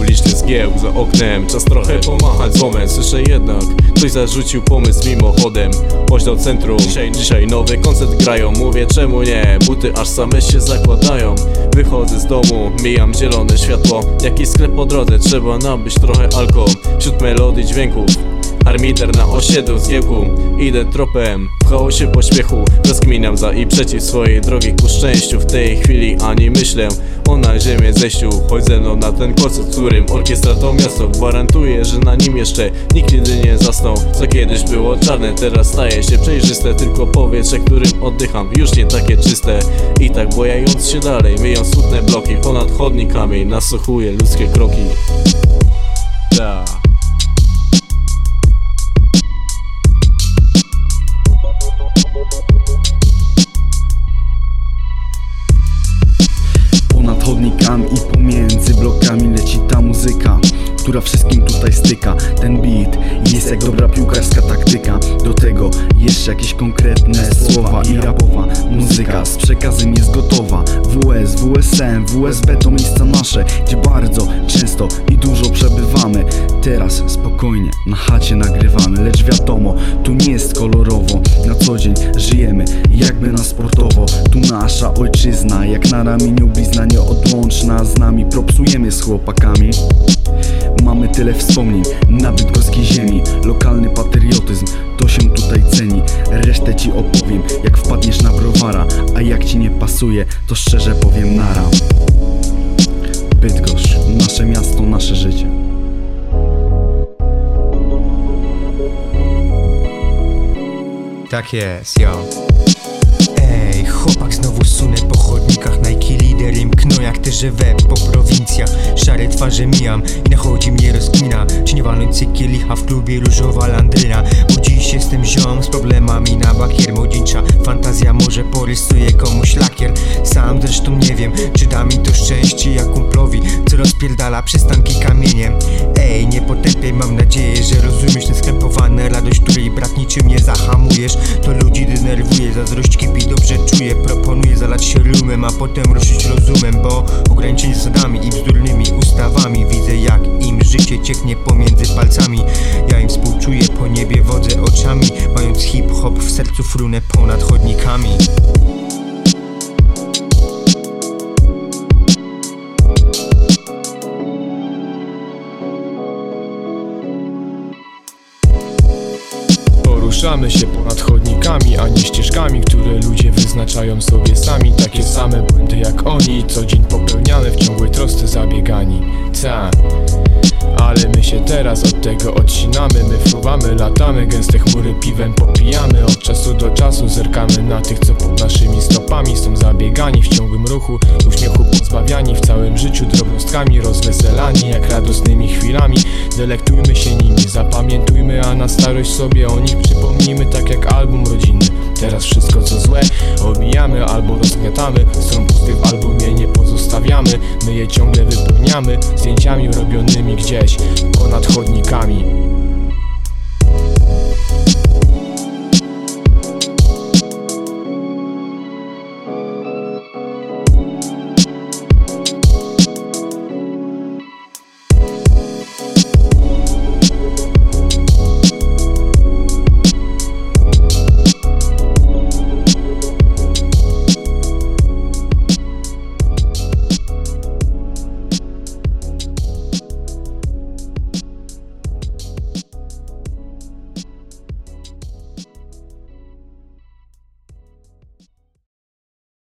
Uliczny zgiełk za oknem Czas trochę pomachać. Złomem Słyszę jednak Ktoś zarzucił pomysł mimochodem. Chodź do centrum. Dzisiaj, dzisiaj nowy koncert grają. Mówię czemu nie? Buty aż same się zakładają. Wychodzę z domu Mijam zielone światło. Jakiś sklep po drodze Trzeba nabyć trochę alko Wśród melodii dźwięków Harmider na osiedlu zgiełku Idę tropem w chaosie pośpiechu. Rozkminiam za i przeciw swojej drogi. Ku szczęściu W tej chwili ani myślę o na ziemię zejściu. Chodź ze mną na ten koncert, którym orkiestra to miasto. Gwarantuję, że na nim jeszcze nikt nigdy nie zasnął. Co kiedyś było czarne, teraz staje się przejrzyste. Tylko powietrze, którym oddycham już nie takie czyste. I tak bojając się dalej, myją smutne bloki Ponad chodnikami nasłuchuję ludzkie kroki Chodnikami i pomiędzy blokami leci ta muzyka która wszystkim tutaj styka. Ten beat jest jak dobra piłkarska taktyka. Do tego jeszcze jakieś konkretne słowa I rapowa muzyka. Z przekazem jest gotowa. WS, WSM, WSB to miejsca nasze Gdzie bardzo często i dużo przebywamy. Teraz spokojnie na chacie nagrywamy Lecz wiadomo, tu nie jest kolorowo. Na co dzień żyjemy jakby na sportowo. Tu nasza ojczyzna, jak na ramieniu blizna nieodłączna. Z nami propsujemy z chłopakami Mamy tyle wspomnień. Na bydgoskiej ziemi Lokalny patriotyzm, to się tutaj ceni. Resztę ci opowiem, jak wpadniesz na browara A jak ci nie pasuje, to szczerze powiem nara. Bydgoszcz, nasze miasto, nasze życie. Tak jest, yo. Ej, chłopak znowu sunę po chodnikach. Nike lider im kno jak te żywe twarze mijam i nachodzi mnie rozkmina. Czy nie walnąć kielicha w klubie różowa landryna. Bo dziś jestem ziom z problemami na bakier. Młodzieńcza fantazja może porysuje komuś lakier. Sam zresztą nie wiem, czy da mi to szczęście jak kumplowi Co rozpierdala przystanki kamieniem Ej, nie potępiaj, mam nadzieję, że rozumiesz Tę skrępowane. Radość, której brat niczym nie zahamujesz. To ludzi denerwuje, zazdrość kipi, dobrze czuję. Proponuję zalać się rumem, a potem ruszyć rozumem Bo ograniczeni zasadami i bzdurnymi ustawami. Widzę jak im życie cieknie pomiędzy palcami. Ja im współczuję, po niebie wodzę oczami Mając hip-hop w sercu frunę ponad chodnikami Poruszamy się ponad chodnikami, a nie ścieżkami, które ludzie wyznaczają sobie sami. Takie same błędy jak oni, co dzień popełniane w ciągłej trosce zabiegani. Ta ale my się teraz od tego odcinamy My fruwamy, latamy, gęste chmury piwem popijamy. Od czasu do czasu zerkamy na tych, co pod naszymi stopami Są zabiegani w ciągłym ruchu, uśmiechu pozbawiani W całym życiu drobnostkami rozweselani Jak radosnymi chwilami, delektujmy się nimi Zapamiętujmy, a na starość sobie o nich przypomnijmy Tak jak album rodzinny. Teraz wszystko co złe obijamy albo rozgniatamy Stron w albumie nie pozostawiamy. My je ciągle wypełniamy Zdjęciami robionymi gdzieś ponad chodnikami